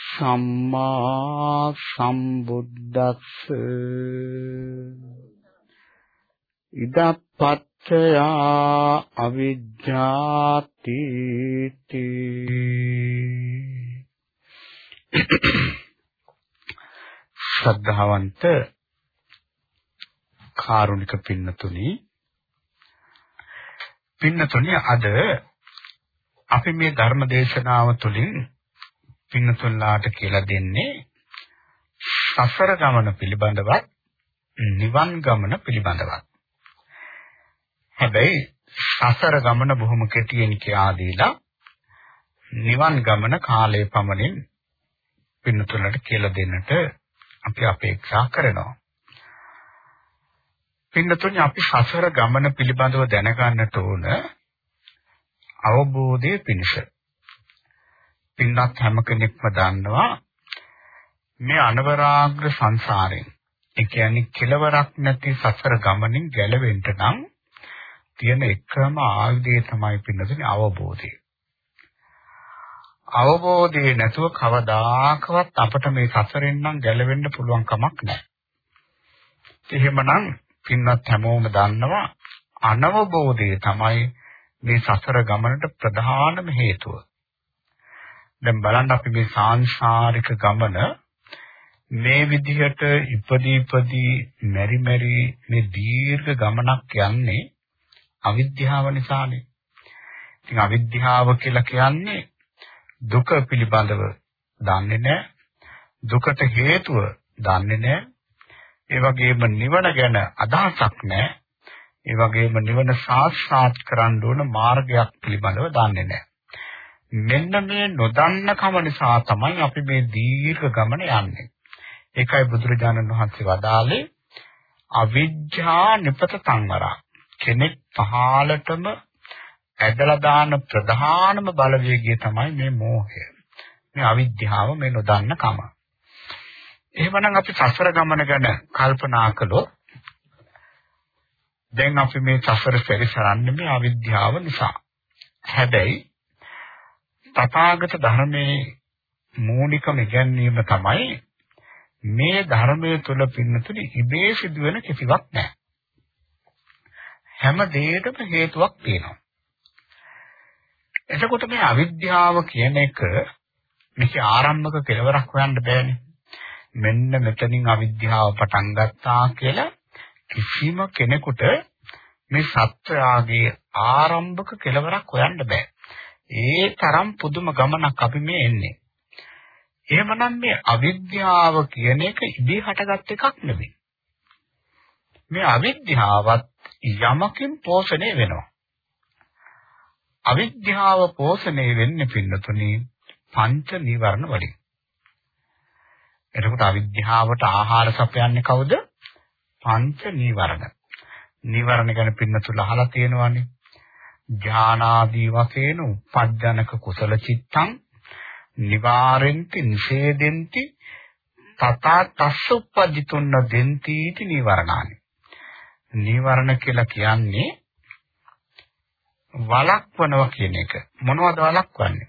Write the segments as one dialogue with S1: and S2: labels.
S1: සම්මා සම්බුද්දස්ස. ඉදප්පච්චය අවිජ්ජාති ශ්‍රද්ධාවන්ත කාරුණික පින්නතුනි පින්නතුනි අද අපි මේ ධර්ම දේශනාව තුළින් පින්නතුල්ලාට කියලා දෙන්නේ සසර ගමන පිළිබඳවත් නිවන් ගමන පිළිබඳවත්. හැබැයි සසර ගමන බොහොම කෙටියෙන් කියා දීලා නිවන් ගමන කාලය පමණින් පින්නතුලට කියලා දෙන්නට අපි අපේක්ෂා කරනවා. පින්නතුනි අපි සසර ගමන පිළිබඳව දැනගන්නට ඕන අවබෝධයේ පිණිස පින්වත් හැම කෙනෙක්ම දන්නවා මේ අනවරාග්‍ර සංසාරයෙන් ඒ කියන්නේ කෙලවරක් නැති සසර ගමනින් ගැලවෙන්න නම් තියෙන එකම ආයුධය තමයි පින්නතුනේ අවබෝධය. අවබෝධය නැතුව කවදාකවත් අපට මේ සසරෙන් නම් ගැලවෙන්න පුළුවන් කමක් නැහැ. එහෙමනම් පින්වත් හැමෝම දන්නවා අනවබෝධය තමයි මේ සසර ගමනට ප්‍රධානම හේතුව. දැන් බලන්න අපි මේ සාංශාරික ගමන මේ විදිහට ඉපදී ඉපදී මෙරි මෙරි මේ දීර්ඝ ගමනක් යන්නේ අවිද්‍යාව නිසානේ. ඉතින් අවිද්‍යාව කියලා කියන්නේ දුක පිළිබඳව දන්නේ නැහැ. දුකට හේතුව දන්නේ නැහැ. ඒ වගේම නිවන ගැන අදහසක් නැහැ. ඒ වගේම නිවන සාක්ෂාත් කරන්න ඕන මාර්ගයක් පිළිබඳව දන්නේ නැහැ. මෙන්න මේ නොදන්න කම නිසා තමයි අපි මේ දීර්ඝ ගමන යන්නේ. ඒකයි බුදුරජාණන් වහන්සේ වදාළේ අවිජ්ජා නිපත සංවරා. කෙනෙක් පහළටම ඇදලා දාන ප්‍රධානම බලවේගය තමයි මේ මෝහය. මේ අවිද්‍යාව මේ නොදන්න කම. එහෙමනම් අපි සසර ගමන ගැන කල්පනා කළොත් දැන් අපි මේ සසර පරිසරන්නේ මේ අවිද්‍යාව නිසා. හැබැයි තථාගත ධර්මයේ මූලිකම ඉගැන්වීම තමයි මේ ධර්මයේ තුල පින්නතුනි ඉබේ සිදුවෙන කිසිවක් නැහැ. හැම දෙයකටම හේතුවක් තියෙනවා. එතකොට මේ අවිද්‍යාව කියන එක මේක ආරම්භක කෙලවරක් හොයන්න බෑනේ. මෙන්න මෙතනින් අවිද්‍යාව පටන් ගත්තා කියලා කිසිම කෙනෙකුට මේ සත්‍යයගේ ආරම්භක කෙලවරක් හොයන්න බෑ. ඒ තරම් පුදුම ගමනක් අපි මේ එන්නේ. එහෙමනම් මේ අවිද්‍යාව කියන එක ඉදී හටගත් එකක් නෙවෙයි. මේ අවිද්‍යාවත් යමකින් පෝෂණය වෙනවා. අවිද්‍යාව පෝෂණය වෙන්නේ පින්නතුනි පංච නීවරණ වලින්. එතකොට අවිද්‍යාවට ආහාර සපයන්නේ කවුද? පංච නීවරණ. නීවරණ ගැන පින්නතුල අහලා තියෙනවානේ. ඥානාදී වශයෙන් උපජ්ජනක කුසල චිත්තං නිවාරෙන්ති නිෂේදෙන්ති තථා තස්ස උපජ්ජිතුන්න දෙන්ති इति නිවරණානි. නිවරණ කියලා කියන්නේ වලක්වනවා කියන එක. මොනවද වලක්වන්නේ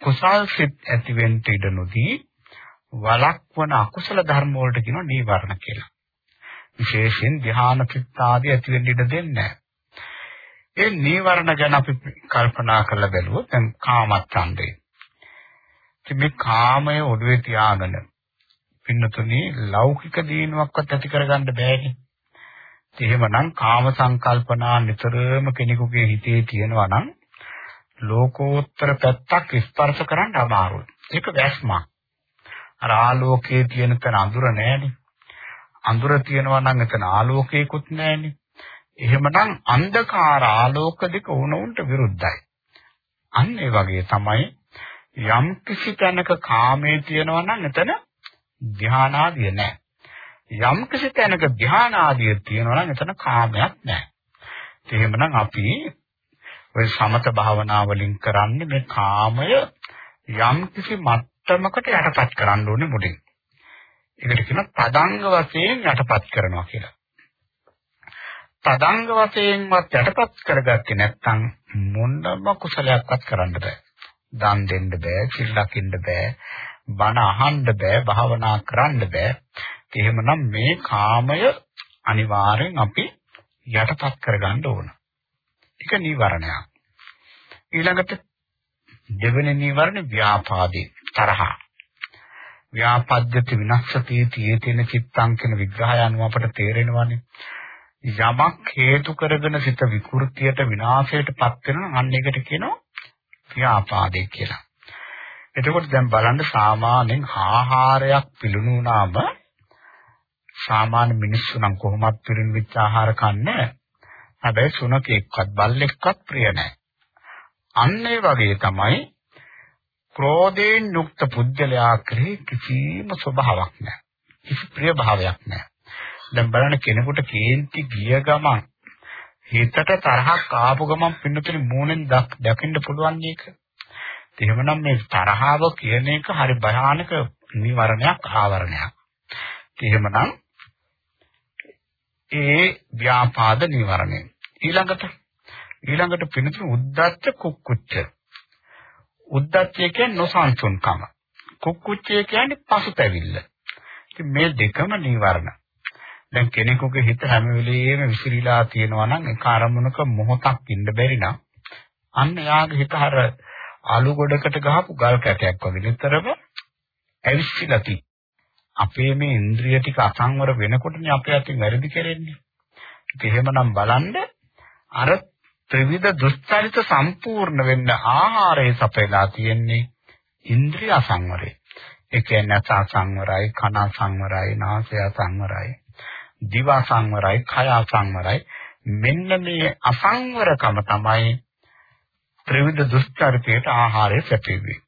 S1: කුසල් සිත් ඇතිවෙන්න ඉඩ නොදී වලක්වන අකුසල ධර්ම වලට කියනවා නීවරණ කියලා. විශේෂයෙන් ධ්‍යාන චිත්ත ආදී ඇතිවෙන්න ඉඩ දෙන්නේ නැහැ. ඒ නීවරණ ගැන අපි කල්පනා කරලා බැලුවොත් දැන් කාමච්ඡන්දේ. ඉතින් මේ කාමය ඔළුවේ තියාගෙන පින්නතුනේ ලෞකික දිනුවක්වත් ඇති කරගන්න බෑනේ. එහෙමනම් කාම සංකල්පනා නිතරම කෙනෙකුගේ හිතේ තියෙනවා නම් ලෝකෝත්තර පැත්තක් ස්පර්ශ කරන්න අමාරුයි. ඒක වැස්මක්. අර ආලෝකයේ තියෙන තැන අඳුර නැහැනේ. අඳුර තියෙනවා නම් එතන ආලෝකයකුත් නැහැනේ. එහෙමනම් අන්ධකාර ආලෝක දෙක වුණුන්ට විරුද්ධයි. අන්න ඒ වගේ තමයි යම් කිසි තැනක කාමයේ තියෙනවා නම් එතන ධානාදිය නැහැ. යම් කිසි තැනක ධානාදිය තියෙනවා නම් එතන කාමයක් නැහැ. එහෙමනම් අපි ඔය සමත භාවනා වලින් කරන්නේ මේ කාමය යම් කිසි මට්ටමකට යටපත් කරන්න ඕනේ මුලින්. ඒකට කියන තදංග වශයෙන් යටපත් කරනවා කියලා. තදංග වශයෙන්වත් යටපත් කරගත්තේ නැත්නම් මොනම කුසලයක්වත් කරන්න බෑ. දන් දෙන්න බෑ, සිල් ලකින්න බෑ, බණ අහන්න බෑ, භාවනා කරන්න බෑ. එහෙමනම් මේ කාමය අනිවාර්යෙන් අපි යටපත් කරගන්න ඕන. ඒක නීවරණයක්. ඊළඟට දෙවෙනි නීවරණ ව්‍යාපාදේ තරහ. ව්‍යාපද්‍යති විනස්සති තීතේන චිත්තං කියන විග්‍රහය අනුව අපට තේරෙනවානේ. යමක් හේතු කරගෙන සිත විකෘතියට විනාශයටපත් වෙනවා අන්න ඒකට කියනවා ව්‍යාපාදේ කියලා. එතකොට දැන් බලන්න සාමාන්‍යයෙන් ආහාරයක් පිළුණු වුණාම සාමාන්‍ය මිනිස්සු නම් කොහොමත් පිළින් විච ආහාර කන්නේ හැබැයි සුනකෙක්වත් බල්ලෙක්වත් ප්‍රිය නැහැ. අන්න ඒ වගේ තමයි ක්‍රෝධයෙන් යුක්ත පුද්ගලයා කෙරෙහි කිසිම ස්වභාවයක් නැහැ. කිසි ප්‍රිය භාවයක් නැහැ. දැන් බලන්න කෙනෙකුට කේන්ති ගිය ගමන් හිතට තරහක් ආපු ගමන් පින්නතුනේ මූණෙන් දකින්න පුළුවන් එක. එහෙමනම් මේ තරහව කියන එක හරි භයානක නිවරණයක් ආවරණයක්. එහෙමනම් ඒ ව්‍යාපාද නිවරණය. ඊළඟට ඊළඟට පින්නතුනේ උද්දච්ච කුක්කුච්ච. උද්දච්චය කියන්නේ නොසන්සුන්කම. කුක්කුච්චය කියන්නේ පසුතැවිල්ල. ඉතින් මේ දෙකම නිවරණ. දැන් කෙනෙකුගේ හිත හැම වෙලෙම විසිරීලා තියෙනවා නම් ඒ කාර්මුණක මොහොතක් ඉන්න බැරි නම් අන්න යාගේ හිත අර අලු ගොඩකට ගහපු ගල් කැටයක් වගේ නිතරම ඇවිස්සීලා තියෙනවා. අපේ මේ ඉන්ද්‍රිය ටික අසංවර වෙනකොටනේ අපේ අතින් වැරදි කරන්නේ. ඒක එහෙමනම් බලන්න අර ත්‍රිවිධ දුස්චරිත සම්පූර්ණ වෙන්න ආහාරය සපයලා තියෙන්නේ ඉන්ද්‍රිය අසංවරේ. ඒ කියන්නේ අස සංවරයි, කන සංවරයි, නාසය සංවරයි, දිව සංවරයි, කය සංවරයි. මෙන්න මේ අසංවරකම තමයි ත්‍රිවිධ දුස්චරිතයට ආහාරය සැපෙන්නේ.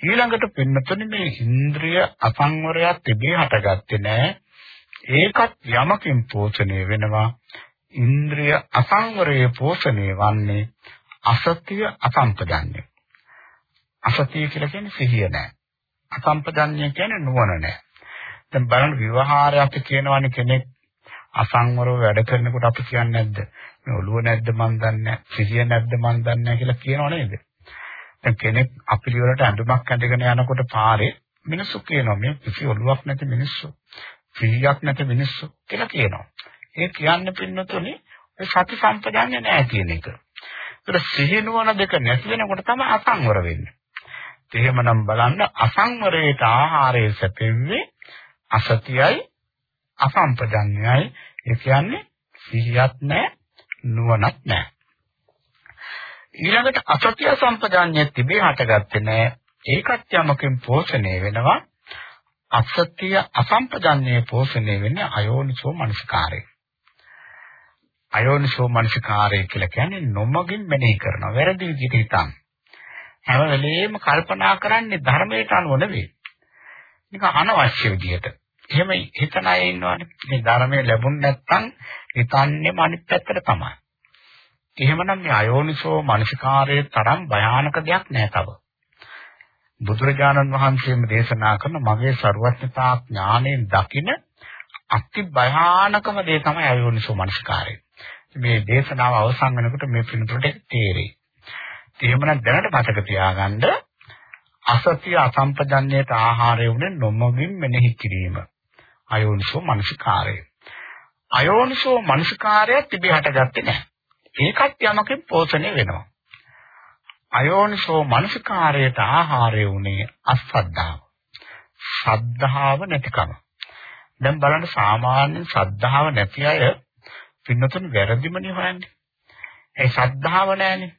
S1: ඊළඟට පින්නතුනි මේ ඉන්ද්‍රිය අසංවරයක් තිබේ හටගත්තේ නෑ. ඒකත් යමකින් පෝෂණය වෙනවා. ඉන්ද්‍රිය අසංවරයේ පෝෂණය වන්නේ අසතිය අසම්පජන්‍ය. අසතිය කියලා කියන්නේ සිහිය නෑ. අසම්පජන්‍ය කියන්නේ නුවණ නෑ. දැන් බලන්න විවහාරය අපි කියනවානේ කෙනෙක් අසංවරව වැඩ කරනකොට අපි කියන්නේ නැද්ද? මේ ඔළුව නැද්ද මන් දන්නේ නැහැ. සිහිය නැද්ද මන් දන්නේ නැහැ කියලා කියනව නේද? දැන් කෙනෙක් අපිරිවලට ඇඳුමක් ඇඳගෙන යනකොට පාරේ මිනිස්සු කියනවා මේ කිසි ඔළුවක් නැති මිනිස්සු. සිහියක් නැති මිනිස්සු කියලා කියනවා. ඒ කියන්නේ පින්නතුනේ ඔය සති සම්පජාන්‍ය නැහැ කියන එක. ඒතර සිහිනුවන දෙක නැති වෙනකොට තමයි අසංවර වෙන්නේ. එහෙමනම් බලන්න අසංවරයට ආහාරය සැපෙන්නේ අසතියයි අසම්පජඤ්ඤයයි. ඒ කියන්නේ සිහියක් නැහැ නුවණක් නැහැ ඊළඟට අසතිය සම්පජාඤ්ඤය තිබේ හටගත්තේ නැහැ ඒකත් යමකින් පෝෂණය වෙනවා. අසතිය අසම්පජාඤ්ඤය පෝෂණය වෙන්නේ අයෝනිසෝ මනසිකාරය. අයෝනිසෝ මනසිකාරය කියලා කියන්නේ නොමගින් මෙනෙහි කරනවා. වැරදි විදිහට හිතන හැම වෙලෙම කල්පනා කරන්නේ ධර්මයට අනුව නෙවෙයි. නිකන් අනවශ්‍ය විදිහට. එහෙම හිතන අය ඉන්නවනේ. මේ ධර්මයේ ලැබුණ නැත්නම් හිතන්නේම අනිත් පැත්තට තමයි. එහෙමනම් මේ අයෝනිසෝ මනසිකාරයේ තරම් භයානක දෙයක් නෑ තව. බුදුරජාණන් වහන්සේම දේශනා කරන මගේ ਸਰවඥතා ඥාණයෙන් දකින අති භයානකම දේ තමයි අයෝනිසෝ මනසිකාරය. මේ දේශනාව අවසන් වෙනකොට මේ පිළිතුරට තේරෙයි. එහෙමනම් දැනට මතක තියාගන්න අසතිය අසම්පජන්ණයට ආහාරය උනේ නොමගින් මෙනෙහි කිරීම. අයෝනිසෝ මනසිකාරය. අයෝනිසෝ මනසිකාරය තිබේ හටගත්තේ නැහැ. ඒකත් යමකින් පෝෂණය වෙනවා. අයෝනිසෝ මනසිකාරයට ආහාරය උනේ අසද්ධාව. ශ්‍රද්ධාව නැතිකම. දැන් බලන්න සාමාන්‍යයෙන් ශ්‍රද්ධාව නැති අය පින්නතුන් වැරදිමනේ හොයන්නේ. ඒ ශ්‍රද්ධාව නැහැනේ.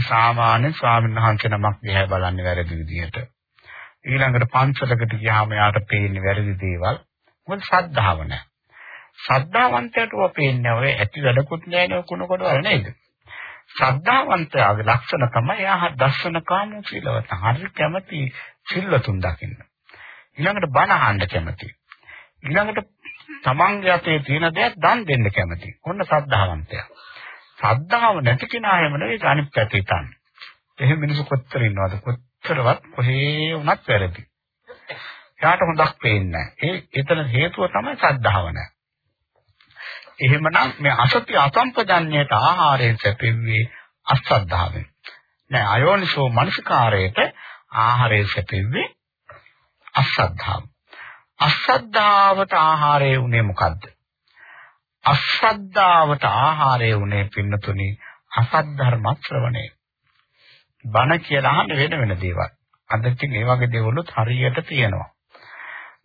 S1: සාමාන්‍ය ස්වාමීන් වහන්සේ නමක් දිහා බලන්නේ වැරදි විදිහට. ඊළඟට පන්සලකට ගියාම යාට පේන්නේ වැරදි දේවල්. මොකද ශ්‍රද්ධාව නැහැ. ශ්‍රද්ධාවන්තයට ඔය පේන්නේ ඔය ඇති වැඩකුත් නැහැ නේ කුණ කොටවල නේද? ශ්‍රද්ධාවන්තයාගේ ලක්ෂණ තමයි එයා දර්ශන කාමෝ සීලවත. හරි කැමති සිල්වතුන් දකින්න. ඊළඟට බණ අහන්න කැමති. ඊළඟට තමන්ගේ අතේ තියෙන දේක් දන් දෙන්න කැමති. ඔන්න සද්ධාවන්තයා. සද්ධාව නැති කෙනා හැම නෙවෙයි අනිත් පැත්තේ තන්නේ. එහෙම මිනිස්සු කොච්චර ඉන්නවද? කොච්චරවත් කොහේ වුණත් වැරදි. එයාට හොඳක් පේන්නේ නැහැ. ඒ එතන හේතුව තමයි සද්ධාව නැහැ. එහෙමනම් මේ අසත්‍ය අසම්පජන්ණයට ආහාරයෙන් සැපෙන්නේ අසද්ධාවෙන්. නෑ අයෝනිසෝ මනසිකාරයට ආහාරයෙන් සැපෙන්නේ අසද්ධාව. අසද්ධාවට ආහාරය උනේ මොකද්ද? අසද්ධාවට ආහාරය උනේ පින්නතුනි අසත් ධර්ම ශ්‍රවණය. බණ කියලා අහන්න වෙන වෙන දේවල්. අද ඉතින් ඒ වගේ දේවලුත් හරියට තියෙනවා.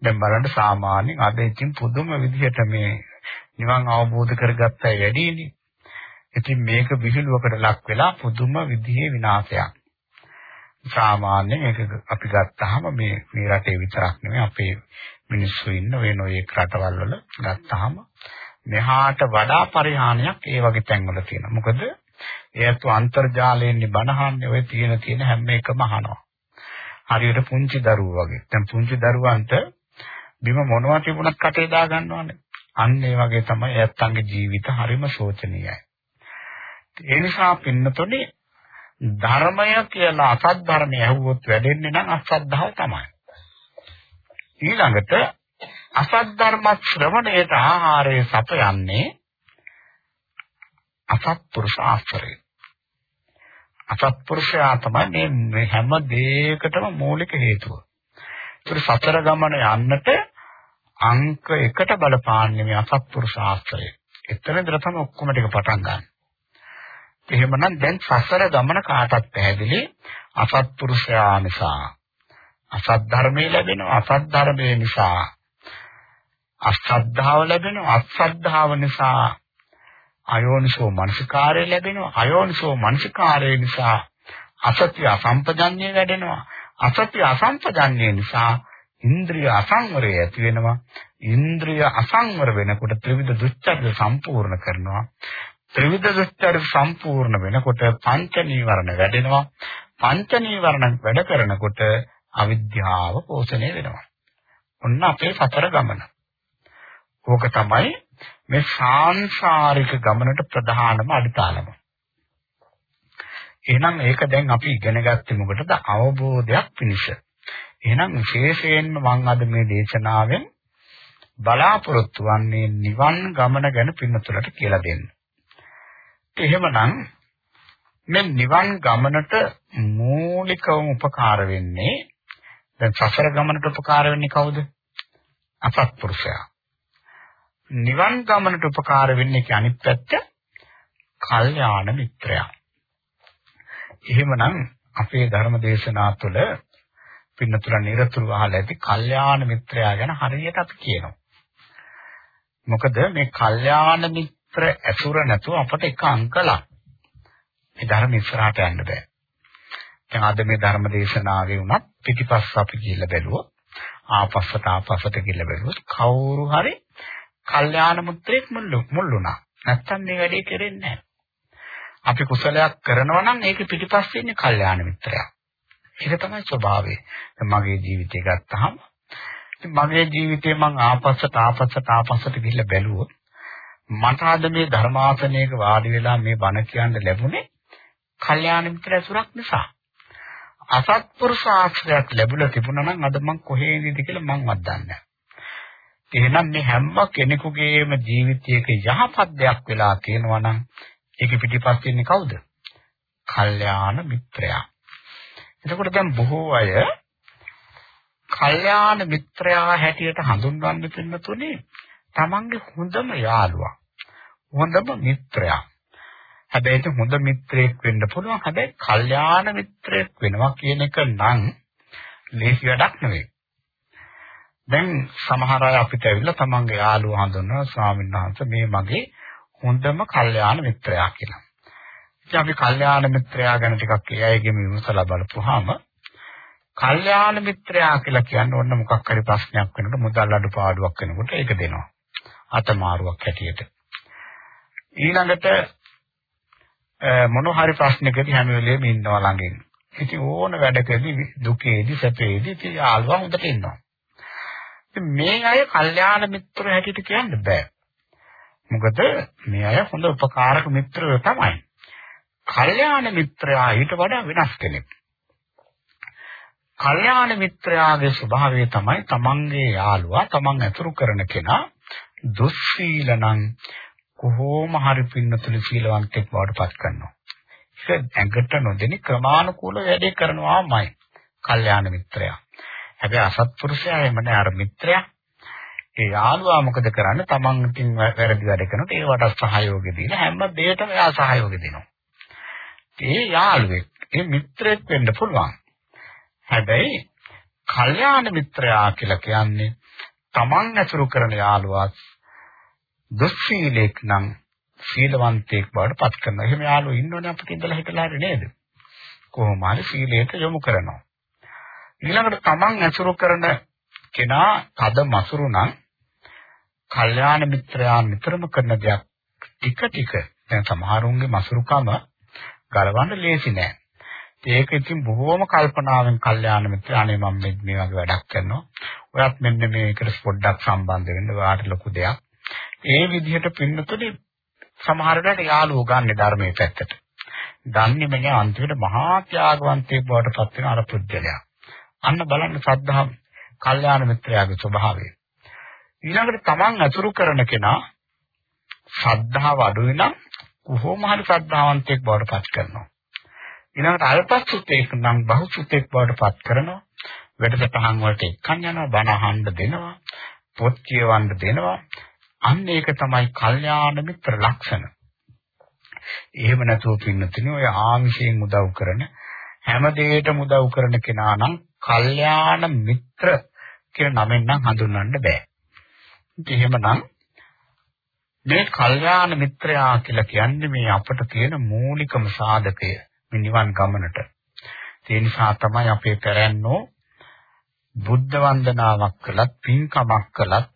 S1: දැන් බලන්න සාමාන්‍යයෙන් අද ඉතින් පුදුම විදිහට මේ නිවන් අවබෝධ කරගත්ත අය වැඩිනේ. ඉතින් මේක විහිළුවකට ලක් වෙලා පුදුම විදිහේ විනාශයක්. සාමාන්‍යයෙන් ඒක අපි ගත්තාම මේ මේ රටේ විතරක් නෙමෙයි අපේ මිනිස්සු ඉන්න වෙන ඔය රටවල් වල ගත්තාම මෙහාට වඩා පරිහානියක් ඒ වගේ තැන්වල තියෙනවා. මොකද ඒත් අන්තර්ජාලයෙන් බනහන්නේ ඔය තියෙන තියෙන හැම එකම අහනවා. හරියට පුංචි දරුවෝ වගේ. දැන් පුංචි දරුවන්ට බිම මොනවා තිබුණත් කටේ දා ගන්නවනේ. අන්න ඒ වගේ තමයි ඇත්තන්ගේ ජීවිත හරිම ශෝචනීයයි. ඒ නිසා පින්නතොනේ ධර්මය කියලා අසත් ධර්මය ඇහුවොත් වැඩෙන්නේ නම් අසද්ධාව තමයි. ඊළඟට අසත් ධර්ම ශ්‍රවණයට ආහාරය සපයන්නේ අසත්පුරුෂ ආශ්‍රය. අසත්පුරුෂයා තමයි මේ හැම දෙයකටම මූලික හේතුව. ඒතර සතර ගමන යන්නට අංක 1ට බලපාන්නේ මේ අසත්පුරුෂ ආශ්‍රය. එතන ඉඳලා තමයි ඔක්කොම ටික පටන් ගන්න. එහෙමනම් දැන් සසර ගමන කාටත් පැහැදිලි අසත්පුරුෂයා නිසා. අසත් ධර්මයේ ලැබෙනවා අසත් ධර්මයේ නිසා. අසද්ධාව ලැබෙනවා. අසද්ධාව නිසා. අයෝනිසෝ මනසිකාරය ලැබෙනවා. අයෝනිසෝ මනසිකාරය නිසා අසත්‍ය අසම්පජන්‍ය වැඩෙනවා. අසත්‍ය අසම්පජන්‍ය නිසා ඉන්ද්‍රිය අසංවරය ඇති වෙනවා. ඉන්ද්‍රිය අසංවර වෙනකොට ත්‍රිවිධ දුස්චර්ය සම්පූර්ණ කරනවා. ත්‍රිවිධ දුස්චර්ය සම්පූර්ණ වෙනකොට පංච නීවරණ වැඩෙනවා. පංච නීවරණ වැඩ කරනකොට අවිද්‍යාව පෝෂණය වෙනවා. ඔන්න අපේ සතර ගමන. ඕක තමයි මේ සාංශාරික ගමනට ප්‍රධානම අඩිතාලම. එහෙනම් ඒක දැන් අපි ඉගෙන ගත්තේ මොකටද? අවබෝධයක් පිණිස. එහෙනම් විශේෂයෙන්ම මම අද මේ දේශනාවෙන් බලාපොරොත්තු වන්නේ නිවන් ගමන ගැන පින්නතුලට කියලා දෙන්න. එහෙමනම් මේ නිවන් ගමනට මූලිකවම උපකාර වෙන්නේ දැන් සසර ගමනට උපකාර වෙන්නේ කවුද? අසත්පුරුෂයා. නිවන් ගමනට උපකාර වෙන්නේ කි අනිත් පැත්ත කල්යාණ මිත්‍රයා. එහෙමනම් අපේ ධර්ම දේශනා තුළ පින්නතුල නිරතුරුව අහලා ඇති කල්යාණ මිත්‍රයා ගැන හරියට අපි කියනවා. මොකද මේ කල්යාණ මිත්‍ර ඇසුර නැතුව අපට එක අංකලක් මේ ධර්ම ඉස්සරහට යන්න බෑ. දැන් අද මේ ධර්ම දේශනාවේ වුණත් පිටිපස්ස අපි ගිහිල්ලා බැලුවොත් ආපස්සට ආපස්සට ගිහිල්ලා බැලුවොත් කවුරු හරි කල්යාණ මුත්‍රයක් මුල්ුණා. නැත්තම් මේ වැඩේ කෙරෙන්නේ නැහැ. අපි කුසලයක් කරනවා නම් ඒක පිටිපස්සේ ඉන්නේ කල්යාණ මිත්‍රයා. ඒක තමයි ස්වභාවය. මගේ ජීවිතය ගත්තාම මගේ ජීවිතේ මං ආපස්සට ආපස්සට ආපස්සට ගිහිල්ලා බැලුවොත් මට අද මේ ධර්මාසනයක වාඩි වෙලා මේ බණ කියන්න ලැබුණේ කල්යාණ මිත්‍ර ඇසුරක් නිසා. අසත්පුරුෂ ආශ්‍රයයක් ලැබුණා තිබුණා නම් අද මං කොහේ ඉඳීද කියලා මංවත් දන්නේ නැහැ. එහෙනම් මේ හැම කෙනෙකුගේම ජීවිතයක යහපත් දෙයක් වෙලා තියෙනවා නම් ඒක පිටිපස්සේ ඉන්නේ කවුද? කල්යාණ මිත්‍රයා. එතකොට දැන් බොහෝ අය කල්යාණ මිත්‍රයා හැටියට හඳුන්වන්න පින්නතුනේ තමන්ගේ හොඳම යාළුවා. හොඳම මිත්‍රයා. හැබැයි හොඳ මිත්‍රයෙක් වෙන්න පුළුවන්. හැබැයි කල්යාණ මිත්‍රයෙක් වෙනවා කියන එක නම් ලේසි වැඩක් නෙවෙයි. දැන් සමහර අය අපිට ඇවිල්ලා තමන්ගේ යාළුවා හඳුන්වනවා ස්වාමීන් වහන්සේ මේ මගේ හොඳම කල්යාණ මිත්‍රයා කියලා. ඉතින් අපි කල්යාණ මිත්‍රයා ගැන ටිකක් ඒ අයගෙම විමසලා බලපුවාම කල්යාණ මිත්‍රයා කියලා කියන්නේ ඔන්න මොකක් හරි ප්‍රශ්නයක් වෙනකොට මුදල් අඩුපාඩුවක් වෙනකොට ඒක දෙනවා. අතමාරුවක් හැටියට. ඊළඟට මොන හරි ප්‍රශ්නකදී හැම වෙලේම ඉන්නවා ළඟින්. ඉතින් ඕන වැඩකදී දුකේදී සැපේදී ඉතින් යාළුවා හොඳට ඉන්නවා. මේ අය කල්යාණ මිත්‍ර හැටියට කියන්න බෑ. මොකද මේ අය හොඳ උපකාරක මිත්‍රයෝ තමයි. කල්යාණ මිත්‍රයා ඊට වඩා වෙනස් කෙනෙක්. කල්යාණ මිත්‍රයාගේ ස්වභාවය තමයි තමන්ගේ යාළුවා තමන් ඇතුරු කරන කෙනා දුස්සීලනම් කොහොම හරි පින්නතුලි සීලවන්තෙක් බවට පත් කරනවා. ඒක ඇඟට නොදෙනි ක්‍රමානුකූල වැඩේ කරනවාමයි. කල්යාණ මිත්‍රයා. හැබැයි අසත්පුරුෂයා එහෙම නෑ අර මිත්‍රයා. ඒ යාළුවා මොකද කරන්නේ? තමන් ඉතින් වැරදි වැඩ කරනකොට ඒවට සහයෝගය දීලා හැම දෙයකටම එයා සහයෝගය දෙනවා. ඒ යාළුවෙක්, ඒ මිත්‍රෙක් වෙන්න පුළුවන්. හැබැයි කල්යාණ මිත්‍රයා කියලා කියන්නේ තමන් ඇසුරු කරන යාළුවා දුස්සීලෙක් නම් සීලවන්තයෙක් බවට පත් කරනවා. එහෙම යාළුවෝ ඉන්නෝනේ අපිට ඉඳලා හිටලා හරි නේද? කොහොම හරි සීලයට යොමු කරනවා. ඊළඟට තමන් ඇසුරු කරන කෙනා තද මසුරු නම් කල්යාණ මිත්‍රයා නිතරම කරන දෙයක් ටික ටික දැන් සමහරුන්ගේ මසුරුකම ගලවන්න ලේසි නෑ. ඒක ඉතින් බොහෝම කල්පනාවෙන් කල්යාණ මිත්‍රානේ මම මේ වගේ වැඩක් කරනවා. ඔයත් මෙන්න මේකට පොඩ්ඩක් සම්බන්ධ වෙන්න ඔයාට ලොකු දෙයක්. ඒ විදිහට පින්නතුනේ සමහර වෙලාවට යාළුවෝ ගන්න ධර්මයේ පැත්තට. දන්නේ නැහැ අන්තිමට මහා ත්‍යාගවන්තයෙක් බවට පත් වෙන අර පුද්ගලයා. අන්න බලන්න ශ්‍රද්ධාව කල්යාණ මිත්‍රයාගේ ස්වභාවය. ඊළඟට තමන් අතුරු කරන කෙනා ශ්‍රද්ධාව අඩුයි නම් කොහොම හරි ශ්‍රද්ධාවන්තයෙක් බවට පත් කරනවා. ඊළඟට අල්පසුතේක නම් බහුසුතේක් බවට පත් කරනවා. වැඩසටහන් වලට එක්කන් යනවා, බණ අහන්න දෙනවා, පොත් කියවන්න දෙනවා. අන්න ඒක තමයි කල්යාණ මිත්‍ර ලක්ෂණ. එහෙම නැතුව පින්නතිනේ ඔය ආමිෂයෙන් උදව් කරන හැම දෙයකටම උදව් කරන කෙනා නම් කල්යාණ මිත්‍ර කියන නමෙන් නම් හඳුන්වන්න බෑ. එහෙමනම් මේ කල්යාණ මිත්‍රයා කියලා කියන්නේ මේ අපට තියෙන මූලිකම සාධකය මේ නිවන් ගමනට. ඒ නිසා තමයි අපේ කරන්නේ බුද්ධ වන්දනාවක් කළත් පින්කමක් කළත්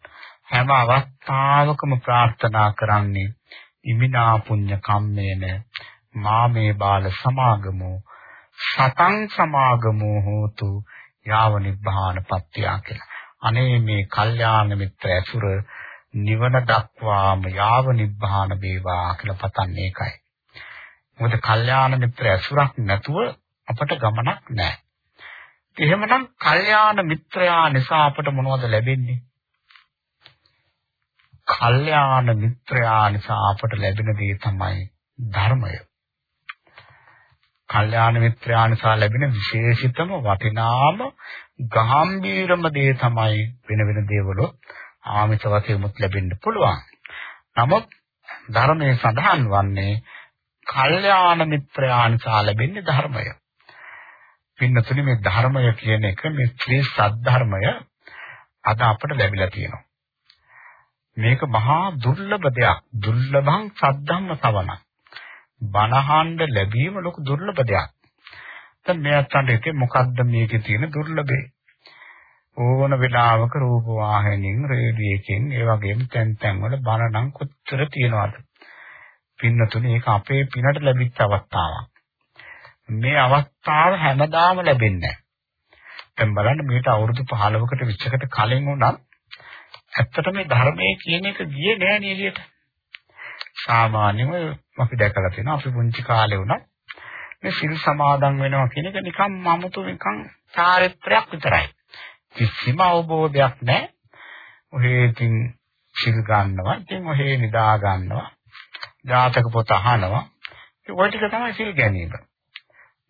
S1: හැම අවස්ථාවකම ප්‍රාර්ථනා කරන්නේ ඉමිනා පුඤ්ඤ කම්මේන මාමේ බාල සමාගමෝ සතං සමාගමෝ හෝතු යාව නිබ්බාන පත්‍යා කියලා. අනේ මේ කල්යාණ මිත්‍ර ඇසුර නිවන දක්වාම යාව නිබ්බාන වේවා කියලා පතන්නේ ඒකයි. මොකද කල්යාණ මිත්‍ර ඇසුරක් නැතුව අපට ගමනක් නැහැ. එහෙමනම් කල්යාණ මිත්‍රයා නිසා අපට මොනවද ලැබෙන්නේ? කල්යාණ මිත්‍රයා නිසා අපට ලැබෙන දේ තමයි ධර්මය. කල්යාණ මිත්‍රයා නිසා ලැබෙන විශේෂිතම වටිනාම ගාම්භීරම දේ තමයි වෙන වෙන දේවල ආමිත වශයෙන්මුත් ලැබෙන්න පුළුවන්. නමුත් ධර්මයේ සඳහන් වන්නේ කල්යාණ මිත්‍රයා නිසා ලැබෙන්නේ ධර්මය. පින්නතුනි මේ ධර්මය කියන එක මේ ත්‍රි සද්ධර්මය අද අපට ලැබිලා තියෙනවා. මේක මහා දුර්ලභ දෙයක්. දුර්ලභං සද්ධම්ම සවණං. බණහඬ ලැබීම ලොකු දුර්ලභ දෙයක්. දැන් මෙයාට හිතේ මොකද්ද මේකේ තියෙන දුර්ලභේ? ඕන වෙලාවක රූප වාහිනියෙන් රේඩියෝකින් ඒ වගේම තැන් තැන් වල බණ නම් කොච්චර තියෙනවද? පින්නතුනේ ඒක අපේ පිනට ලැබිච්ච අවස්ථාවක්. මේ අවස්ථාව හැමදාම ලැබෙන්නේ නැහැ. දැන් බලන්න මේට අවුරුදු 15කට 20කට කලින් උනත් ඇත්තට මේ ධර්මයේ කියන එක ගියේ නෑ නේ එළියට. සාමාන්‍යම අපි දැකලා තියෙනවා අපි පුංචි කාලේ වුණත් මේ සිල් සමාදන් වෙනවා කියන එක නිකන් මමතු නිකන් චාරිත්‍රයක් විතරයි. කිසිම අවබෝධයක් නැහැ. ඔහේ ඉතින් සිල් ගන්නවා, ඉතින් ඔහේ නිදා ගන්නවා, ජාතක පොත අහනවා. ඒ වගේ ටික තමයි සිල් ගැනීම.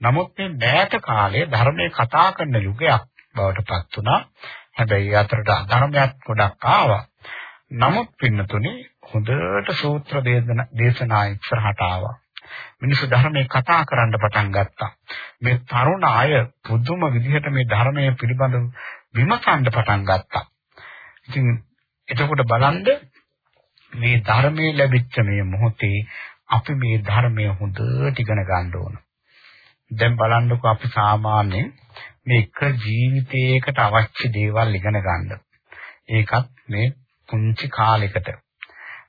S1: නමුත් මේ මෑත කාලේ ධර්මයේ කතා කරන යුගයක් බවට පත් වුණා. හැබැයි අතරට අධර්මයක් ගොඩක් ආවා. නමුත් පින්නතුනේ හොඳට සූත්‍ර දේශනා ඉස්සරහට ආවා. මිනිස්සු ධර්මයේ කතා කරන්න පටන් ගත්තා. මේ තරුණ අය පුදුම විදිහට මේ ධර්මයේ පිළිබඳව විමසන්න පටන් ගත්තා. ඉතින් එතකොට බලන්න මේ ධර්මයේ ලැබිච්ච මේ මොහොතේ අපි මේ ධර්මය හොඳට ඉගෙන ගන්න ඕන. දැන් බලන්නකෝ අපි සාමාන්‍යයෙන් මේ එක ජීවිතයකට අවශ්‍ය දේවල් ඉගෙන ගන්න. ඒකත් මේ පුංචි කාලෙකට.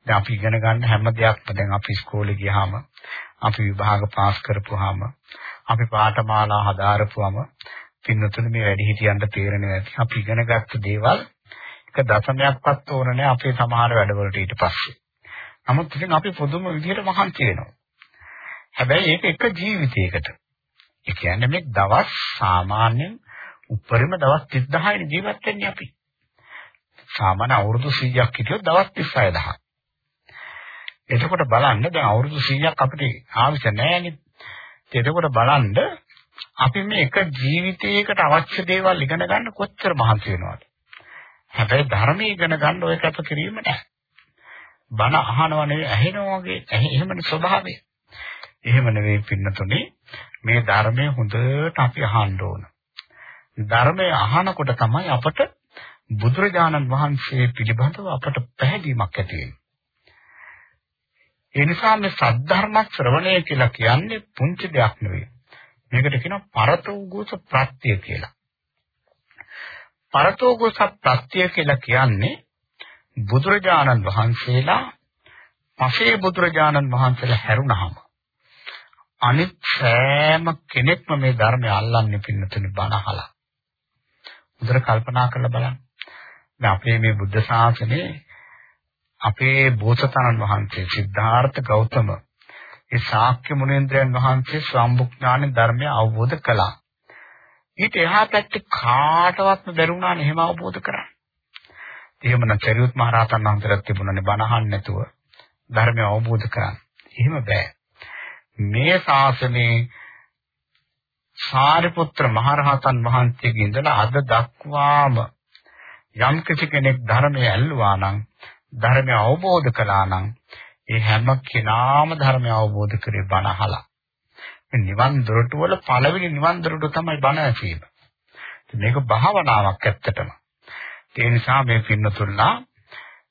S1: දැන් අපි ඉගෙන ගන්න හැම දෙයක්ම දැන් අපි ඉස්කෝලේ ගියාම අපි විභාග පාස් කරපුවාම අපි පාඨමාලා හදාරපුවාම පින්නතුනේ මේ වැඩි හිටියන්ට තේරෙන්නේ නැති අපි ඉගෙනගත්තු දේවල් එක දශමයක්වත් ඕන නැහැ අපේ සමහර වැඩවලට ඊට පස්සේ. නමුත් ඉතින් අපි පොදුම විදිහට මහන්සි වෙනවා. හැබැයි ඒක එක ජීවිතයකට. ඒ කියන්නේ මේ දවස් සාමාන්‍යයෙන් උපරිම දවස් 30000 ජීවත් වෙන්නේ අපි. සාමාන්‍ය අවුරුදු 100ක් හිටියොත් දවස් 36000. එතකොට බලන්න දැන් අවුරුදු 100ක් අපිට ආවිස නැහැනේ. එතකොට බලන්න අපි මේ එක ජීවිතයකට අවශ්‍ය දේවල් ඉගෙන ගන්න කොච්චර මහන්සි වෙනවද? හැබැයි ධර්මයේ ඉගෙන ගන්න ඔය කැප කිරීම නැහැ. බණ අහනවා නෙවෙයි ඇහෙනවා වගේ එහෙමනේ ස්වභාවය. එහෙම නෙවෙයි පින්නතුනේ මේ ධර්මය හොඳට අපි අහන්න ඕන. ධර්මය අහනකොට තමයි අපට බුදුරජාණන් වහන්සේ පිළිබඳව අපට පැහැදීමක් ඇති වෙන්නේ. ඒ නිසා මේ සද්ධර්ම ශ්‍රවණය කියලා කියන්නේ පුංචි දෙයක් නෙවෙයි. මේකට කියනවා පරතෝගෝස ප්‍රත්‍ය කියලා. පරතෝගෝස ප්‍රත්‍ය කියලා කියන්නේ බුදුරජාණන් වහන්සේලා පසේ බුදුරජාණන් වහන්සේලා හැරුණාම අනිත් සෑම කෙනෙක්ම මේ ධර්මය අල්ලන්නේ පින්නතුනි බණ අහලා. හොඳට කල්පනා කරලා බලන්න. දැන් අපේ මේ බුද්ධ ශාසනයේ අපේ බෝසතාණන් වහන්සේ සිද්ධාර්ථ ගෞතම ඒ ශාක්‍ය මුනේන්ද්‍රයන් වහන්සේ සම්බුක්ඥාන ධර්මය අවබෝධ කළා. ඊට එහා පැත්තේ කාටවත්ම බැරුණා නෙහෙම අවබෝධ කරගන්න. එහෙමනම් චරියුත් මහ රහතන් වහන්සේට තිබුණනේ බණ අහන්න නැතුව ධර්මය අවබෝධ කරගන්න. එහෙම බෑ. මේ ශාසනයේ සාරිපුත්‍ර මහරහතන් වහන්සේගේ ඉඳලා අද දක්වාම යම් කෙනෙක් ධර්මය ඇල්ලුවා නම් ධර්මය අවබෝධ කළා නම් ඒ හැම කෙනාම ධර්මය අවබෝධ කරේ බණ අහලා. මේ නිවන් දොරටු වල පළවෙනි නිවන් දොරටු තමයි බණ ඇසීම. මේක භාවනාවක් ඇත්තටම. ඒ නිසා මේ පින්නතුල්ලා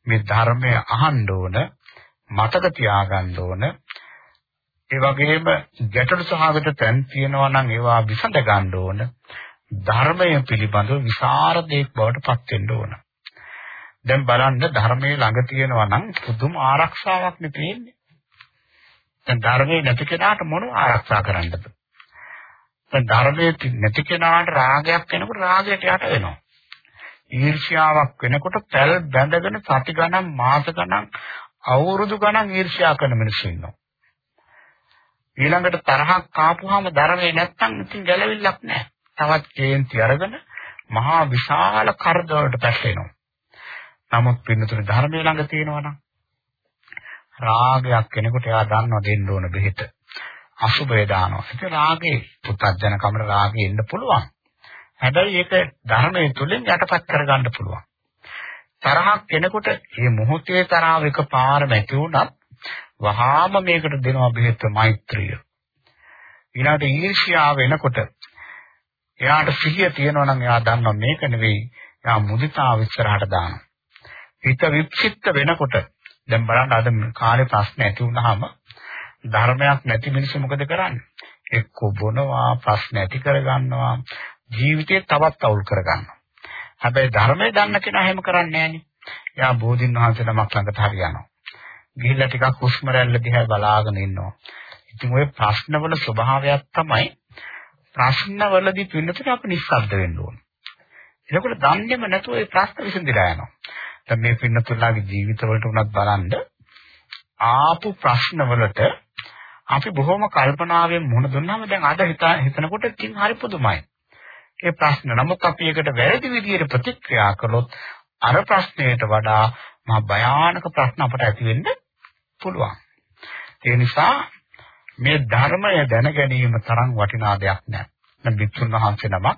S1: මේ ධර්මය අහන්න ඕන, මතක තියාගන්න ඕන. ඒ වගේම ගැටළු සහගත තැන් තියෙනවා නම් ඒවා විසඳ ගන්න ඕන. ධර්මය පිළිබඳව විසරදයක් බවට පත් වෙන්න ඕන. දැන් බලන්න ධර්මයේ ළඟ තියෙනවා නම් පුදුම ආරක්ෂාවක් නේ තියෙන්නේ. දැන් ධර්මයේ නැති කෙනාට මොනව ආරක්ෂා කරන්නද? දැන් ධර්මයේ නැති කෙනාට රාගයක් වෙනකොට රාගයට යට වෙනවා. ඊර්ෂ්‍යාවක් වෙනකොට පැල් බැඳගෙන සති ගණන් මාස ගණන් අවුරුදු ගණන් ඊර්ෂ්‍යා කරන මිනිස්සු ඉන්නවා. ඊළඟට තරහක් ආපුවාම ධර්මයේ නැත්තම් ඉතින් ගැලවිල්ලක් නැහැ. තවත් කේන්ති අරගෙන මහා විශාල කරදරවලට පැටලෙනවා. නමුත් පින්නතුනේ ධර්මයේ ළඟ තියෙනවා රාගයක් කෙනෙකුට එයා දන්නව දෙන්න ඕන බෙහෙත. අසුබය දානවා. ඒක රාගේ පුත්තජන කමර රාගේ එන්න පුළුවන්. හැබැයි ඒක ධර්මයේ තුලින් යටපත් කරගන්න පුළුවන්. තරහක් කෙනෙකුට මේ මොහොතේ තරහව එකපාරම ඇති වුණත් වහාම මේකට දෙනවා බෙහෙත මෛත්‍රිය. ඊළඟට ඊර්ෂ්‍යාව වෙනකොට එයාට සිහිය තියෙනවා නම් එයා දන්නවා මේක නෙවෙයි. එයා මුදිතාව ඉස්සරහට දානවා. හිත වික්ෂිප්ත වෙනකොට දැන් බලන්න අද කාලේ ප්‍රශ්න ඇති වුනහම ධර්මයක් නැති මිනිස්සු මොකද කරන්නේ? එක්ක බොනවා, ප්‍රශ්න ඇති කරගන්නවා, ජීවිතේ තවත් අවුල් කරගන්නවා. හැබැයි ධර්මය දන්න කෙනා එහෙම කරන්නේ නැහනේ. එයා බෝධින් වහන්සේ නමක් ළඟට හරි යනවා. ගිහිල්ලා ටිකක් හුස්ම රැල්ල දිහා බලාගෙන ඉන්නවා. ඉතින් ওই ප්‍රශ්නවල ස්වභාවයක් තමයි ප්‍රශ්නවලදී පින්නතට අපි නිස්සද්ද වෙන්න ඕනේ. එතකොට දන්නේම නැතුව ඒ ප්‍රශ්න විසඳලා යනවා. දැන් මේ පින්නතුලාගේ ජීවිතවලට උනත් බලන්න ආපු ප්‍රශ්නවලට අපි බොහොම කල්පනාවෙන් මුහුණ දුන්නාම දැන් අද හිතනකොට ඉතින් හරි පුදුමයි. ඒ ප්‍රශ්න නමුත් අපි ඒකට වැරදි විදිහට ප්‍රතික්‍රියා කළොත් අර ප්‍රශ්නයට වඩා මහා භයානක ප්‍රශ්න අපට ඇති වෙන්න පුළුවන්. ඒ නිසා මේ ධර්මය දැන ගැනීම තරම් වටිනා දෙයක් නෑ. දැන් බිත්තුන් වහන්සේ නමක්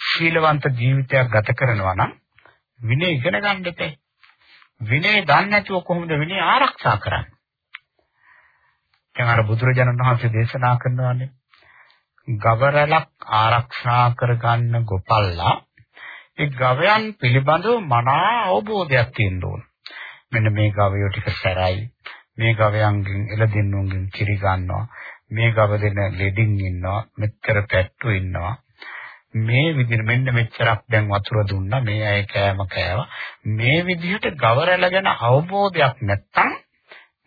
S1: ශීලවන්ත ජීවිතයක් ගත කරනවා නම් විනය ඉගෙන ගන්න දෙපේ. විනය දන්නේ නැතුව කොහොමද විනය ආරක්ෂා කරන්නේ? දැන් අර බුදුරජාණන් වහන්සේ දේශනා කරනවානේ ගවරලක් ආරක්ෂා කරගන්න ගොපල්ලා ඒ ගවයන් පිළිබඳව මනා අවබෝධයක් තියෙන්න ඕන. මෙන්න මේ ගවයෝ ටික සැරයි. මේ ගවයන්ගෙන් එළදෙන්නුන්ගෙන් කිරි ගන්නවා. මේ ගව දෙන ලෙඩින් ඉන්නවා. මෙච්චර පැට්ටු ඉන්නවා. මේ විදිහට මෙන්න මෙච්චරක් දැන් වතුර දුන්නා මේ අය කෑම කෑවා මේ විදිහට ගවරැල ගැන අවබෝධයක් නැත්තම්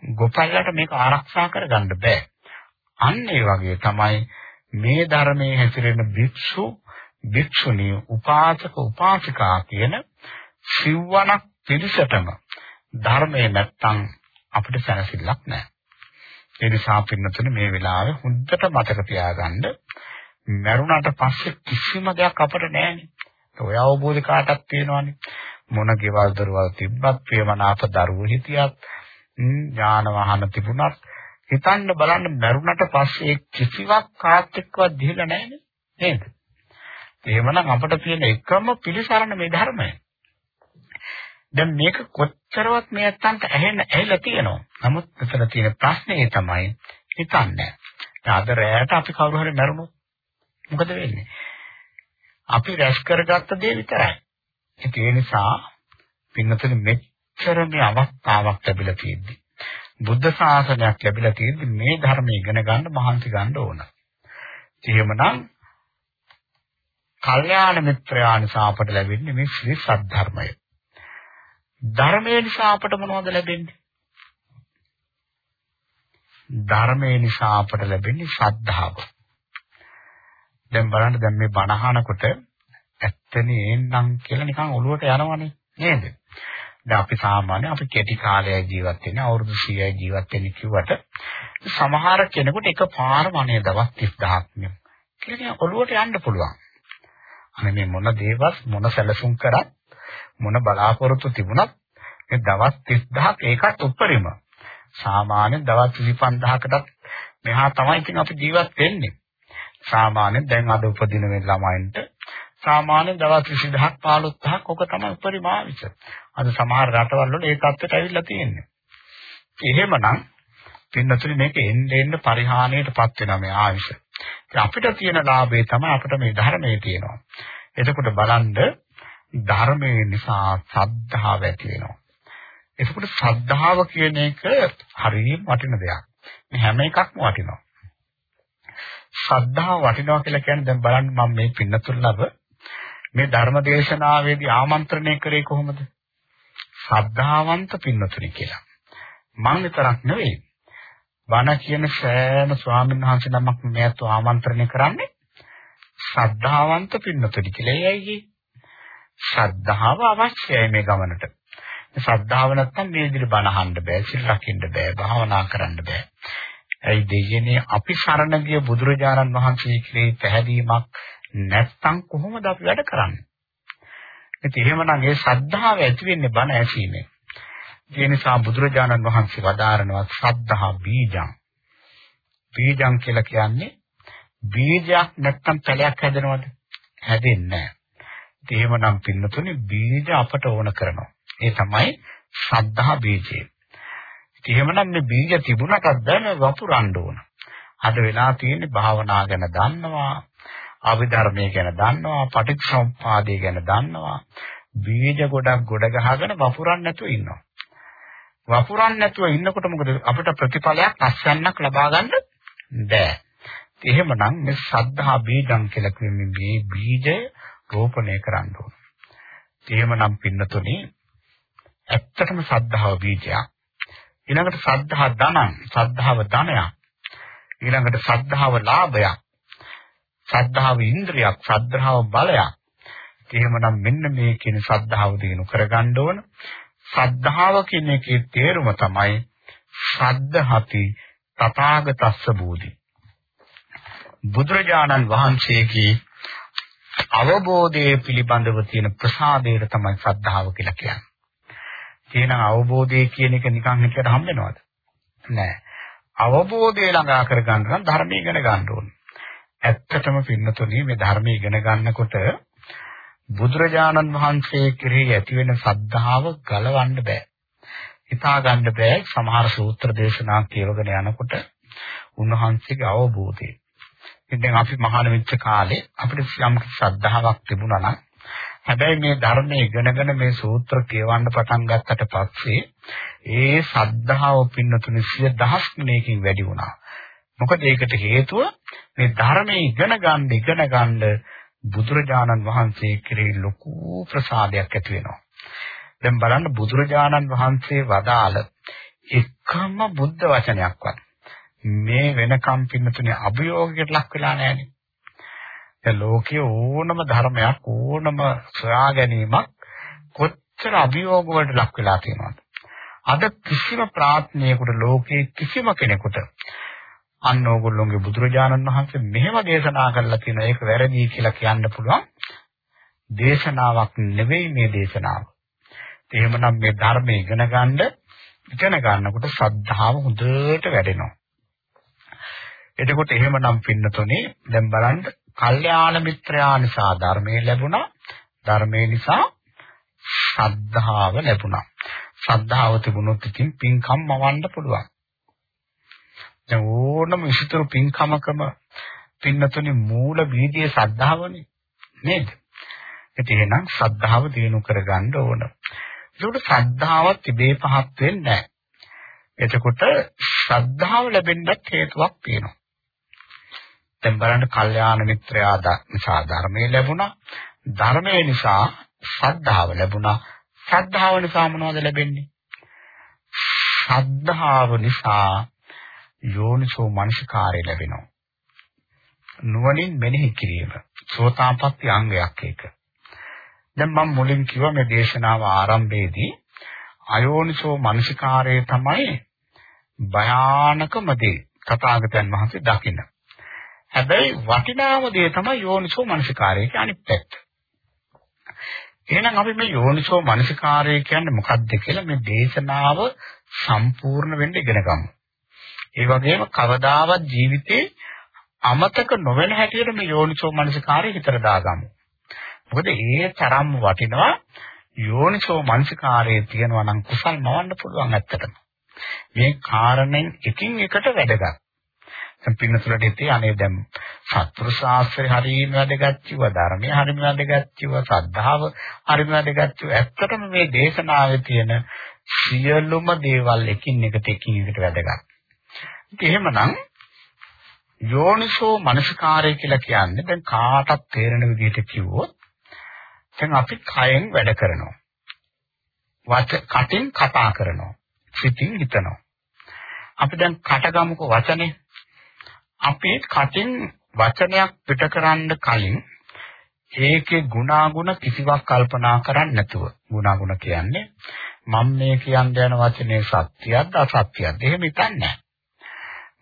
S1: ගොපල්ලට මේක ආරක්ෂා කරගන්න බෑ අන්න ඒ වගේ තමයි මේ ධර්මයේ හැසිරෙන භික්ෂු භික්ෂුණී උපාසක උපාසිකා කියන සිව්වනක් පිරිසටම ධර්මයේ නැත්තම් අපිට සැනසෙල්ලක් නැහැ. ඒ නිසා පින්නතුනේ මේ වෙලාවේ හොඳට මතක තියාගන්න මරුණාට පස්සේ කිසිම දෙයක් අපිට නැහැනේ. ඔය අවබෝධ කාටක් තියෙනවනේ. මොන ගෙවල් දරුවල් තිබ්බත් ප්‍රේමනාප දරුවෝ හිටියත් ඥාන වහන තිබුණත් හිතන්න බලන්න මරුණට පස්සේ කිසිවක් කාත් එක්කවත් දිහලා නැහැනේ. නේද? එහෙමනම් අපිට තියෙන එකම පිළිසරණ මේ ධර්මය. දැන් මේක කොච්චරවත් මේ අත්තන්ට ඇහෙන්න ඇහිලා තියෙනවා. නමුත් මෙතන තියෙන ප්‍රශ්නේ තමයි හිතන්නේ. අද රැයට අපි කවුරු හරි මරුණොත් මොකද වෙන්නේ? අපි රැස් කරගත්ත දේ විතරයි. ඒ නිසා පින්නතුනි මෙච්චර මේ අවස්ථාවක් ලැබිලා තියෙද්දි බුද්ධ ශාසනයක් ලැබිලා තියෙද්දි මේ ධර්මය ඉගෙන ගන්න මහන්සි ගන්න ඕන. එහෙමනම් කල්යාණ මිත්‍රයා නිසා අපට ලැබෙන්නේ මේ ශ්‍රී සද්ධර්මය. ධර්මයේ නිසා අපට මොනවද ලැබෙන්නේ? ධර්මයේ නිසා අපට ලැබෙන්නේ ශ්‍රද්ධාව. දැන් බලන්න දැන් මේ බණ අහනකොට ඇත්තනේ එන්නම් කියලා නිකන් ඔළුවට යනවනේ නේද? දැන් අපි සාමාන්‍ය අපි කෙටි කාලයක් ජීවත් වෙන්නේ අවුරුදු 100යි ජීවත් වෙන්නේ කිව්වට සමහර කෙනෙකුට එකපාරම අනේ දවස් 30000ක් නේ කියලා ඔළුවට යන්න පුළුවන්. අනේ මේ මොන දේවල් මොන සැලසුම් කරත් මොන බලාපොරොත්තු තිබුණත් මේ දවස් 30000ක් ඒකත් උඩරිම. සාමාන්‍ය දවස් 25000කටත් මෙහා තමයි ඉතින් අපි ජීවත් වෙන්නේ. සාමාන්‍යයෙන් දැන් අද උපදින මේ ළමයින්ට සාමාන්‍ය දවස් 20000ක් 15000ක් ඔක තමයි උපරිම ආවිස. අද සමහර රටවල් වල ඒ තත්ත්වයට ඇවිල්ලා තියෙන්නේ. එහෙමනම් පින්නතුනි මේක එන්න එන්න පරිහානියටපත් වෙනවා මේ ආවිස. අපිට තියෙන ලාභය තමයි අපිට මේ ධර්මයේ තියෙනවා. එතකොට බලන්න ධර්මයේ නිසා සද්ධාව ඇති වෙනවා. එතකොට ශ්‍රද්ධාව කියන එක හරියම වටින දෙයක්. මේ හැම එකක්ම වටිනවා. ශ්‍රද්ධාව වටිනවා කියලා කියන්නේ දැන් බලන්න මම මේ පින්නතුල්ලව මේ ධර්ම දේශනාවේදී ආමන්ත්‍රණය කරේ කොහොමද? ශ්‍රද්ධාවන්ත පින්නතුනි කියලා. මම විතරක් නෙවෙයි. බණ කියන සෑම ස්වාමීන් වහන්සේ නමක් මෙයත් ආමන්ත්‍රණය කරන්නේ ශ්‍රද්ධාවන්ත පින්නතුනි කියලා. එයයි ශ්‍රද්ධාව අවශ්‍යයි මේ ගමනට. ශ්‍රද්ධාව නැත්තම් මේ විදිහට බණ අහන්න බෑ, සිල් රකින්න බෑ, භාවනා කරන්න බෑ. ඇයි දෙයනේ අපි සරණ ගිය බුදුරජාණන් වහන්සේ කෙරෙහි පැහැදීමක් නැත්තම් කොහොමද අපි වැඩ කරන්නේ? ඉතින් එහෙමනම් ඒ ශ්‍රද්ධාව ඇති වෙන්නේ බණ ඇසීමෙන්. ඒ නිසා බුදුරජාණන් වහන්සේ වදාරනවා ශ්‍රද්ධා බීජං. බීජං කියලා කියන්නේ බීජයක් නැත්තම් පැලයක් හැදෙනවද? හැදෙන්නේ නැහැ. ඉතින් එහෙමනම් පින්නතුනේ බීජ අපට ඕන කරනවා. ඒ තමයි ශ්‍රද්ධා බීජය. ඉතින් එහෙමනම් මේ බීජ තිබුණටත් දැන වපුරන්න ඕන. අද වෙලා තියෙන්නේ භාවනා ගැන දන්නවා, අභිධර්මයේ ගැන දන්නවා, පටිච්චසමුප්පාදය ගැන දන්නවා. බීජ ගොඩක් ගොඩ ගහගෙන වපුරන්න නැතුව ඉන්නවා. වපුරන්න නැතුව ඉන්නකොට මොකද අපිට ප්‍රතිඵලයක් අස්වැන්නක් ලබා ගන්න බෑ. එහෙමනම් මේ සද්ධා බීජං කියලා කියන්නේ මේ බීජය රෝපණය කරන්න ඕන. එහෙමනම් පින්නතුනේ ඇත්තටම සද්ධාව බීජයක්. ඊළඟට සද්ධා ධනං, සද්ධාව ධනයක්. ඊළඟට සද්ධාව ලාභයක්. සද්ධාව ඉන්ද්‍රියක්, සද්ධාව බලයක්. එහෙමනම් මෙන්න මේ කියන සද්ධාව දිනු කරගන්න ඕන. සද්ධාව කියන එකේ තේරුම තමයි ශ්‍රද්ධහති තථාගතස්ස බෝධි. බුදුරජාණන් වහන්සේගේ අවබෝධයේ පිළිබඳව තියෙන ප්‍රසාදයට තමයි ශ්‍රද්ධාව කියලා කියන්නේ. තියෙන අවබෝධය කියන එක නිකන් හිතට හම්බ වෙනවද? නෑ. අවබෝධය ළඟා කර ගන්න නම් ධර්මය ඉගෙන ගන්න ඕනේ. ඇත්තටම පින්නතුනේ මේ ධර්මය ඉගෙන ගන්නකොට බුදුරජාණන් වහන්සේ කෙරෙහි ඇති වෙන සද්ධාව ගලවන්න බෑ. හිතා ගන්න බෑ සමහර සූත්‍ර දේශනා කියවගෙන යනකොට උන්වහන්සේගේ අවබෝධය. ඉතින් අපි මහාන වෙච්ච කාලේ අපිට යම් ශ්‍රද්ධාවක් තිබුණා නම් හැබැයි මේ ධර්මයේ ඉගෙනගෙන මේ සූත්‍ර කියවන්න පටන් ගත්තට පස්සේ ඒ සද්ධාව පින්නතුනි සිය දහස් ගුණයකින් වැඩි වුණා. මොකද ඒකට හේතුව මේ ධර්මයේ ඉගෙන ගන්න ඉගෙන ගන්න බුදුරජාණන් වහන්සේ කෙරෙහි ලොකු ප්‍රසාදයක් ඇති වෙනවා. දැන් බලන්න බුදුරජාණන් වහන්සේ වදාළ එකම බුද්ධ වචනයක්වත් මේ වෙනකම් පින්නතුනේ අභියෝගයකට ලක් වෙලා නැහැනේ. දැන් ලෝකයේ ඕනම ධර්මයක් ඕනම සොයා ගැනීමක් කොච්චර අභියෝග වලට ලක් වෙලා තියෙනවද? අද කිසිම ප්‍රාඥයෙකුට ලෝකේ කිසිම කෙනෙකුට අන්න ඕගොල්ලෝගේ බුදුරජාණන් වහන්සේ මෙහෙම දේශනා කරලා තියෙන ඒක වැරදි කියලා කියන්න පුළුවන් දේශනාවක් නෙවෙයි මේ දේශනාව. එහෙමනම් මේ ධර්මය ඉගෙන ගන්න ඉගෙන ගන්නකොට ශ්‍රද්ධාව හොඳට වැඩෙනවා. එතකොට එහෙමනම් පින්නතුනේ දැන් බලන්න කල්යාණ මිත්‍රයා නිසා ධර්මයේ ලැබුණා. ධර්මයේ නිසා ශ්‍රද්ධාව ලැබුණා. ශ්‍රද්ධාව තිබුණොත් ඉතින් පින්කම් මවන්න පුළුවන්. දැන් ඕනම විසිතුරු පින්කමකම පින්නතුනේ මූල බීජයේ ශ්‍රද්ධාවනේ. නේද? ඉතින් එහෙනම් ශ්‍රද්ධාව දිනු කරගන්න ඕන. ඒකට ශ්‍රද්ධාව තිබේ පහත් වෙන්නේ නැහැ. එතකොට ශ්‍රද්ධාව ලැබෙන්නත් හේතුවක් තියෙනවා. දැන් බලන්න කල්යාණ මිත්‍රයා නිසා ධර්මයේ ලැබුණා. ධර්මයේ නිසා ශ්‍රද්ධාව ලැබුණා. ශ්‍රද්ධාව නිසා මොනවද ලැබෙන්නේ? ශ්‍රද්ධාව නිසා යෝනිසෝ මනසිකාරය ලැබෙනවා. නුවණින් මෙනෙහි කිරීම සෝතාපට්ටි අංගයක් ඒක. දැන් මම මුලින් කිව්වා මේ දේශනාව ආරම්භයේදී අයෝනිසෝ මනසිකාරය තමයි භයානකම දේ තථාගතයන් වහන්සේ දකින්න. හැබැයි වටිනාම දේ තමයි යෝනිසෝ මනසිකාරය කියන්නේ අනිත් පැත්ත. එහෙනම් අපි මේ යෝනිසෝ මනසිකාරය කියන්නේ මොකක්ද කියලා මේ දේශනාව සම්පූර්ණ වෙන්න ඉගෙන ගමු. ඒ වගේම කවදාවත් ජීවිතේ අමතක නොවන හැටියට මේ යෝනිසෝ මනසිකාරය හිතට දාගමු. මොකද ඒ තරම් වටිනවා යෝනිසෝ මනසිකාරයේ තියෙනවා නම් කුසල් මවන්න පුළුවන් ඇත්තටම. මේ කාරණෙන් එකින් එකට වැඩගත්. පින්නතුලට ඉතින් අනේ දැන් සත්‍ර ශාස්ත්‍රය හරියම වැදගත් කිව්වා ධර්මය හරියම වැදගත් කිව්වා ශ්‍රද්ධාව හරියම වැදගත් කිව්වා ඇත්තටම මේ දේශනාවේ තියෙන සියලුම දේවල් එකින් එකට එකින් එකට වැදගත්. ඉතින් එහෙමනම් යෝනිසෝ මනසිකාරය කියලා කියන්නේ දැන් කාටත් තේරෙන විදිහට කිව්වොත් දැන් අපි කයෙන් වැඩ කරනවා. වච කටින් කතා කරනවා. සිතින් හිතනවා. අපි දැන් කට ගමුකෝ වචනේ අපි කටින් වචනයක් පිට කරන්න කලින් ඒකේ ගුණාගුණ කිසිවක් කල්පනා කරන්නේ නැතුව. ගුණාගුණ කියන්නේ මම මේ කියන්න යන වචනේ සත්‍යයක්ද අසත්‍යයක්ද? එහෙම හිතන්නේ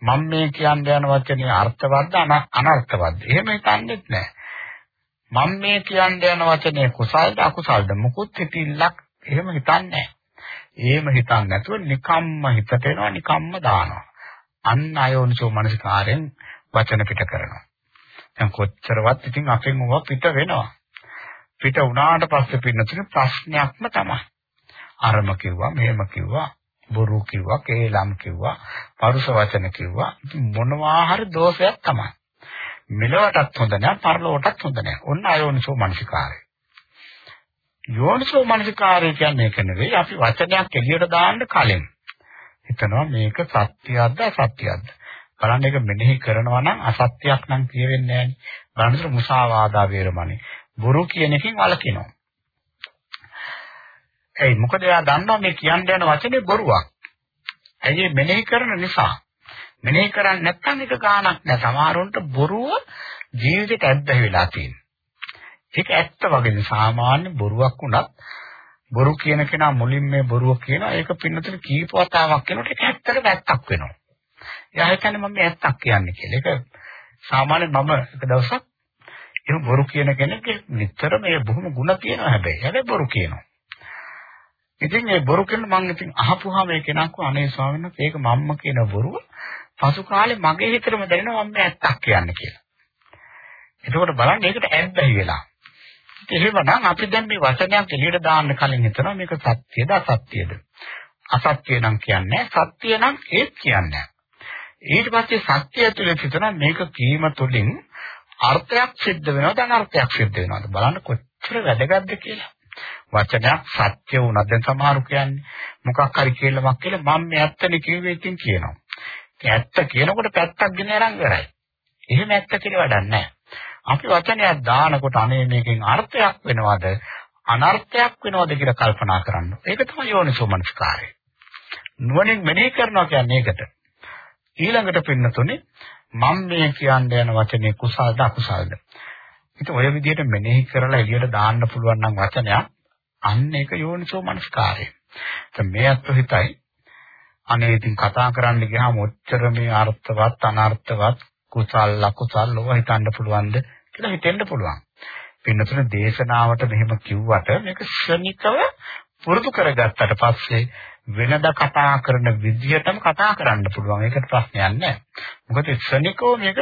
S1: මම මේ කියන්න යන වචනේ අර්ථවත්ද අනර්ථවත්ද? එහෙම හිතන්නේත් නැහැ. මම මේ කියන්න යන වචනේ කුසල්ද අකුසල්ද මුකුත් හිතිල්ලක් එහෙම හිතන්නේ නැහැ. එහෙම හිතන්නේ නැතුව නිකම්ම හිතට එනවා නිකම්ම දානවා. අන්න අයෝනිසෝ මනසිකාරයෙන් වචන පිට කරනවා. දැන් කොච්චරවත් ඉතින් අපෙන් ඕවා පිට වෙනවා. පිට වුණාට පස්සේ පින්නතුනේ ප්‍රශ්නයක්ම තමයි. අරම කිව්වා, මෙහෙම කිව්වා, බොරු කිව්වා, කේලම් කිව්වා, පරුස වචන කිව්වා. මොනවා හරි දෝෂයක් තමයි. මෙලවටත් හොඳ නැහැ, පරලොවටත් හොඳ නැහැ. ඔන්න අයෝනිසෝ මනසිකාරය. යෝනිසෝ මනසිකාරය කියන්නේ ඒක නෙවෙයි. අපි වචනයක් එළියට දාන්න කලින් හිතනවා මේක සත්‍යයක්ද අසත්‍යයක්ද? බලන්න ඒක මෙනෙහි කරනවා නම් අසත්‍යයක් නම් කියවෙන්නේ නැහැ නේ බලන්න මුසාවාදා වේරමණී. බොරු කියන එකෙන් වළකිනවා. ඒ මොකද එයා දන්නවා මේ කියන්න යන වචනේ බොරුවක්. ඇයි මෙනෙහි කරන නිසා? මෙනෙහි කරන්නේ නැත්නම් ඒක ගාණක් නෑ. සමහරුන්ට බොරුව ජීවිතේට ඇබ්බැහි වෙලා තියෙනවා. ඒක ඇත්ත වගේ සාමාන්‍ය බොරුවක් වුණත් බොරු කියන කෙනා මුලින් මේ බොරුව කියනවා ඒක පින්නතට කීප වතාවක් කියනකොට ඒක ඇත්තට වැත්තක් වෙනවා. එයා හිතන්නේ මම මේ ඇත්තක් කියන්නේ කියලා. ඒක සාමාන්‍යයෙන් මම එක දවසක් එහෙම බොරු කියන කෙනෙක් නිතර මේ බොහොම ಗುಣ තියෙනවා හැබැයි. හැබැයි බොරු කියනවා. ඉතින් මේ බොරු කියන මම ඉතින් අහපුවාම මේ කෙනා කෝ අනේ ස්වාමීන් වහන්සේ ඒක මම්ම කියන බොරුව පසු කාලේ මගේ හිතටම දැනෙනවා මම මේ ඇත්තක් කියන්නේ කියලා. එතකොට බලන්න ඒකට ඇබ්බැහි වෙලා. එහෙමනම් අපි දැන් මේ වචනයක් එළියට දාන්න කලින් හිතනවා මේක සත්‍යද අසත්‍යද? අසත්‍ය නම් කියන්නේ සත්‍ය නම් ඒත් කියන්නේ ඊට පස්සේ සත්‍ය ඇතුළේ හිතනවා මේක කීම තුළින් අර්ථයක් සිද්ධ වෙනවද අනර්ථයක් සිද්ධ වෙනවද බලන්න කොච්චර වැදගත්ද කියලා. වචනයක් සත්‍ය වුණත් දැන් සමහරු කියන්නේ මොකක් හරි කියලාමක් කියලා මම මේ ඇත්තනේ කිව්වේ ඉතින් කියනවා. ඒ ඇත්ත කියනකොට පැත්තක් ගෙන අරන් කරයි. එහෙම ඇත්ත කියලා වැඩක් නැහැ. අපි වචනයක් දානකොට අනේ මේකෙන් අර්ථයක් වෙනවද අනර්ථයක් වෙනවද කියලා කල්පනා කරන්න. ඒක තමයි යෝනිසෝ මනස්කාරය. නුවණින් මෙනෙහි කරනවා කියන්නේ ඒකට. ඊළඟට පින්නතුනේ මම මේ කියන්න යන වචනේ කුසල්ද අකුසල්ද? ඉතින් ඔය විදිහට මෙනෙහි කරලා එළියට දාන්න පුළුවන් නම් වචනයක් අන්න ඒක යෝනිසෝ මනස්කාරය. දැන් මේ අත්ව හිතයි අනේ ඉතින් කතා කරන්න ගියාම ඔච්චර මේ අර්ථවත් අනර්ථවත් කුසල් අකුසල් ලෝව හිතන්න පුළුවන්ද කියලා හිතෙන්න පුළුවන්. පින්නතුන දේශනාවට මෙහෙම කිව්වට මේක ශ්‍රණිකව පුරුදු කරගත්තට පස්සේ වෙනදා කතා කරන විදිහටම කතා කරන්න පුළුවන්. ඒකට ප්‍රශ්නයක් නැහැ. මොකද ශ්‍රණිකව මේක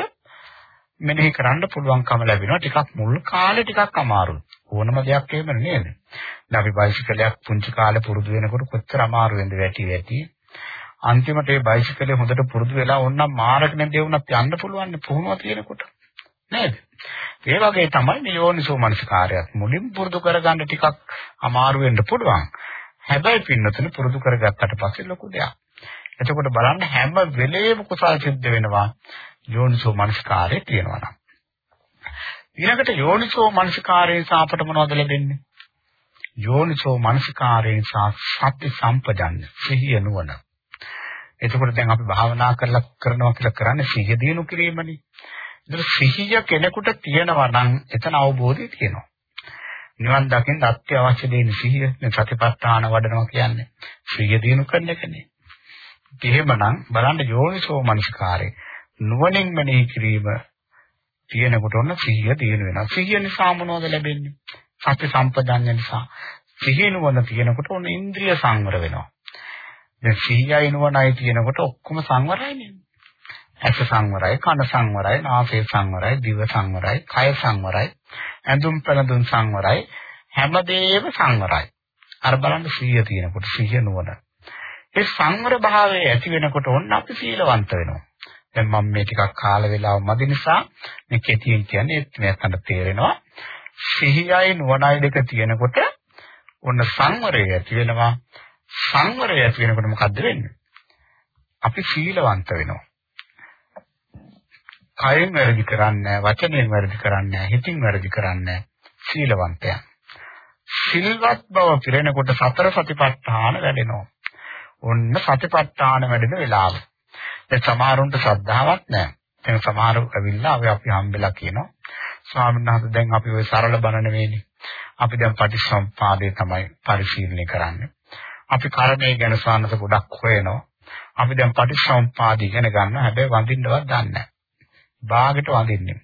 S1: මෙනෙහි කරන්න පුළුවන්කම ලැබෙනවා. ටිකක් මුල් කාලේ ටිකක් අමාරුයි. ඕනම දෙයක් එහෙම නේද? දැන් අපි බයිසිකලයක් පුංචි කාලේ පුරුදු වෙනකොට කොච්චර අමාරු වෙන්ද වැටි වැටි. අන්තිමට ඒ බයිසිකලේ හොඳට පුරුදු වෙලා ඕනනම් මාරකනේ දෙවුනත් යන්න පුළුවන් පුහුණුව තියෙනකොට. නේද? ඒ වගේ තමයි මේ යෝනිසෝ මනසිකාරයත් මුලින් පුරුදු කරගන්න ටිකක් අමාරු වෙන්න පුළුවන්. හැබැයි පින්නතුනේ පුරුදු කරගත්තට පස්සේ ලොකු දෙයක්. එතකොට බලන්න හැම වෙලේම කුසල් සිද්ධ වෙනවා යෝනිසෝ මනසිකාරය තියෙනවා නම්. ඊළඟට යෝනිසෝ මනසිකාරයෙන් අපට මොනවද ලැබෙන්නේ? යෝනිසෝ මනසිකාරයෙන් සත්‍ය සම්පජන්‍ය සිහිය නුවණ. එතකොට දැන් අපි භාවනා කරලා කරනවා කියලා කරන්නේ සිහිය දිනු කිරීමනේ. ඒක සිහිය කෙනෙකුට තියෙනවා නම් එතන අවබෝධය තියෙනවා. නිවන් දකින්න අත්‍යවශ්‍ය දේ සිහිය සතිපට්ඨාන වඩනවා කියන්නේ සිහිය දිනු කරන එකනේ. එහෙමනම් බලන්න යෝනිසෝ මනසිකාරේ නුවණින් මෙනෙහි කිරීම තියෙනකොට ඔන්න සිහිය තියෙන වෙනවා. සිහිය නිසා මොනවද ලැබෙන්නේ? සත්‍ය සම්පජන්‍ය නිසා. සිහිය නුවණ තියෙනකොට ඔන්න ඉන්ද්‍රිය සංවර වෙනවා. දැන් සිහියයි නුවණයි තියෙනකොට ඔක්කොම සංවරයිනේ. ඇස සංවරයි, කන සංවරයි, නාසය සංවරයි, දිව සංවරයි, කය සංවරයි, ඇඳුම් පැළඳුම් සංවරයි, හැමදේම සංවරයි. අර බලන්න සිහිය තියෙනකොට සිහිය නුවණ. ඒ සංවර භාවය ඇති වෙනකොට ඔන්න අපි සීලවන්ත වෙනවා. දැන් මම මේ ටිකක් කාල වේලාව මදි නිසා මේ කෙටියෙන් කියන්නේ මේකට තේරෙනවා. සිහියයි නුවණයි දෙක තියෙනකොට ඔන්න සංවරය ඇති වෙනවා. සංවරය ඇති වෙනකොට මොකද්ද වෙන්නේ? අපි සීලවන්ත වෙනවා. කයෙන් වැරදි කරන්නේ වචනයෙන් වැරදි කරන්නේ හිතින් වැරදි කරන්නේ සීලවන්තයන්. සිල්වත් බව පිරෙනකොට සතර සතිපට්ඨාන වැඩෙනවා. ඔන්න සතිපට්ඨාන වැඩෙන වෙලාව. දැන් සමහරුන්ට ශ්‍රද්ධාවක් නැහැ. දැන් සමහරු ඇවිල්ලා අපි අපි හම්බෙලා කියනවා ස්වාමීන් වහන්සේ දැන් අපි ওই සරල බණ නෙවෙයිනේ. අපි දැන් පටිච්චසමුපාදය තමයි පරිශීලනය කරන්නේ. අපි කර්මය ගැන සානස ගොඩක් හොයනවා. අපි දැන් පටිච්චසමුපාදය ඉගෙන ගන්නවා. හැබැයි වඳින්නවත් දන්නේ නැහැ. බාගෙට වඳින්නේ.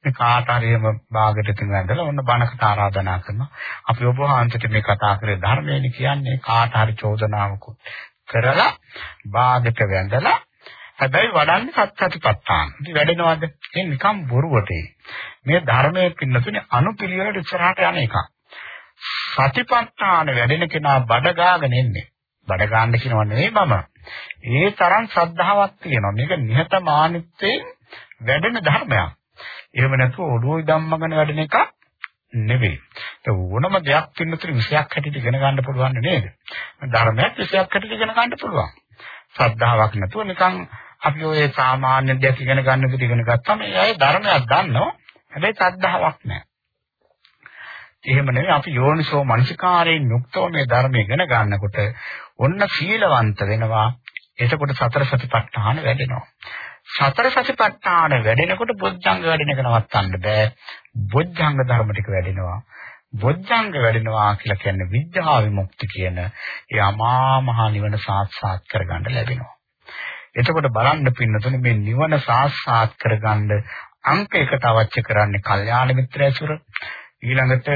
S1: මේ කාට හරිම බාගෙට තින් වැඳලා ඔන්න බණකට ආරාධනා කරනවා. අපි ඔබ වහන්සේට මේ කතා කරේ ධර්මයනේ කියන්නේ කාට හරි චෝදනාවකුත් කරලා බාගෙට වැඳලා හැබැයි වඩන්නේ සත්‍යතිපට්ඨාන. ඉතින් වැඩෙනවද? ඒ නිකම් බොරුවට මේ ධර්මයේ පින්නතුනේ අනුපිළිවෙලට ඉස්සරහට යන එකක්. සතිපට්ඨාන වැඩෙන කෙනා බඩ ගාගෙන ඉන්නේ. බඩ ගන්න කියනව නෙවෙයි මම. ඒ තරම් ශ්‍රද්ධාවක් තියෙනවා. මේක නිහතමානීත්වයෙන් වැඩෙන ධර්මයක්. එහෙම නැතුව ඔළුවේ ධම්මගෙන වැඩෙන එකක් නෙවෙයි. ඒ ඕනම දෙයක් පින්නතුනේ විෂයක් හැටියට ඉගෙන ගන්න පුළුවන් නේද? ධර්මයක් විෂයක් හැටියට ඉගෙන ගන්න පුළුවන්. ශ්‍රද්ධාවක් නැතුව නිකන් අපි ඔය සාමාන්‍ය දෙයක් ඉගෙන ගන්න විදිහ ඉගෙන ගත්තම ඒ අය ධර්මයක් දන්නවා. හැබැයි ශ්‍රද්ධාවක් නැහැ. එහෙම නෙවෙයි අපි යෝනිසෝ මනසිකාරයෙන් යුක්තව මේ ධර්මය ඉගෙන ගන්නකොට ඔන්න සීලවන්ත වෙනවා. එතකොට සතර සතිපට්ඨාන වැඩෙනවා. සතර සතිපට්ඨාන වැඩෙනකොට බොජ්ජංග වැඩෙන එක නවත්තන්න බෑ. බොජ්ජංග ධර්ම ටික වැඩෙනවා. බොජ්ජංග වැඩෙනවා කියලා කියන්නේ විද්‍යා විමුක්ති කියන ඒ අමා මහ නිවන සාක්ෂාත් කරගන්න ලැබෙනවා. එතකොට බලන්න පින්නතුනේ මේ නිවන සාක්ෂාත් කරගන්න අංක එකට අවශ්‍ය කරන්නේ කල්යාණ මිත්‍ර ඇසුර ඊළඟට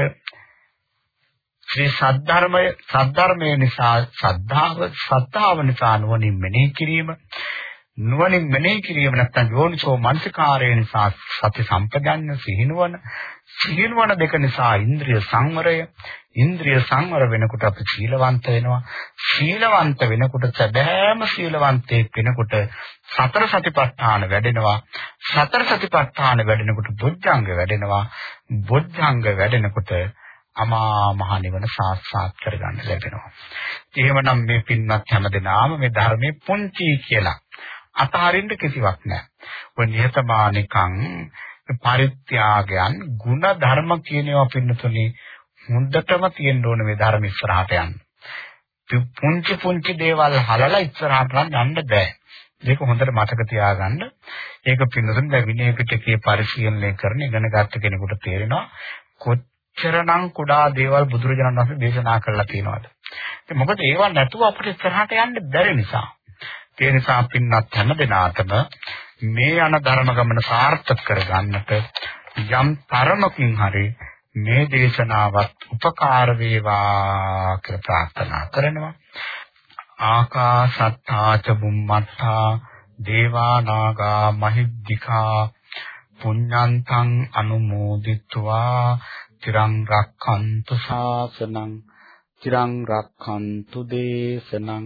S1: ශ්‍රී සද්ධර්මය සද්ධර්මය නිසා සද්ධාව සද්ධාව නිසා නුවණින් මෙනෙහි කිරීම නුවණින් මෙනෙහි කිරීම නැත්නම් යෝනිසෝ මනසිකාරය නිසා සති සම්පජඤ්ඤ සිහිනුවන සිහිනුවන දෙක නිසා ඉන්ද්‍රිය සංවරය. ඉන්ද්‍රිය සංවර වෙනකොට අපි සීලවන්ත වෙනවා. සීලවන්ත වෙනකොට සැබෑම සීලවන්තයෙක් වෙනකොට සතර සතිපට්ඨාන වැඩෙනවා. සතර සතිපට්ඨාන වැඩෙනකොට බොජ්ජංග වැඩෙනවා. බොජ්ජංග වැඩෙනකොට අමා මහ නිවන සාක්ෂාත් කරගන්න ලැබෙනවා. එහෙමනම් මේ පින්වත් හැමදෙනාම මේ ධර්මයේ පුංචි කියලා අතහරින්න කිසිවක් නැහැ. ඔය නිහතමානිකං පරිත්‍යාගයන් ಗುಣ ධර්ම කියන ඒවා පින්නතුනේ හොඳටම තියෙන්න ඕනේ මේ ධර්ම ඉස්සරහට යන්න. පුංචි පුංචි දේවල් හලලා ඉස්සරහට යන්න බෑ. ඒක හොඳට මතක තියාගන්න. ඒක පින්නතුනේ දැන් විනය පිටකේ පරිශීලනය කරන ඉගෙන ගන්න කෙනෙකුට තේරෙනවා කොච්චරනම් කුඩා දේවල් බුදුරජාණන් වහන්සේ දේශනා කළා කියනවාද? මොකද ඒවා නැතුව අපිට ඉස්සරහට යන්න බැරි නිසා. ඒ නිසා පින්නත් හැම දිනාටම මේ යන ධර්ම ගමන සාර්ථක කරගන්නට යම් තරමකින් හරි මේ දේශනාවත් උපකාර වේවා කියලා ප්‍රාර්ථනා කරනවා. ආකාසත්තා ච බුම්මත්තා දේවා නාග මහිද්దికා පුඤ්ඤන්තං අනුමෝදිත්වා තිරං රක්ඛන්තු ශාසනං තිරං රක්ඛන්තු දේශනං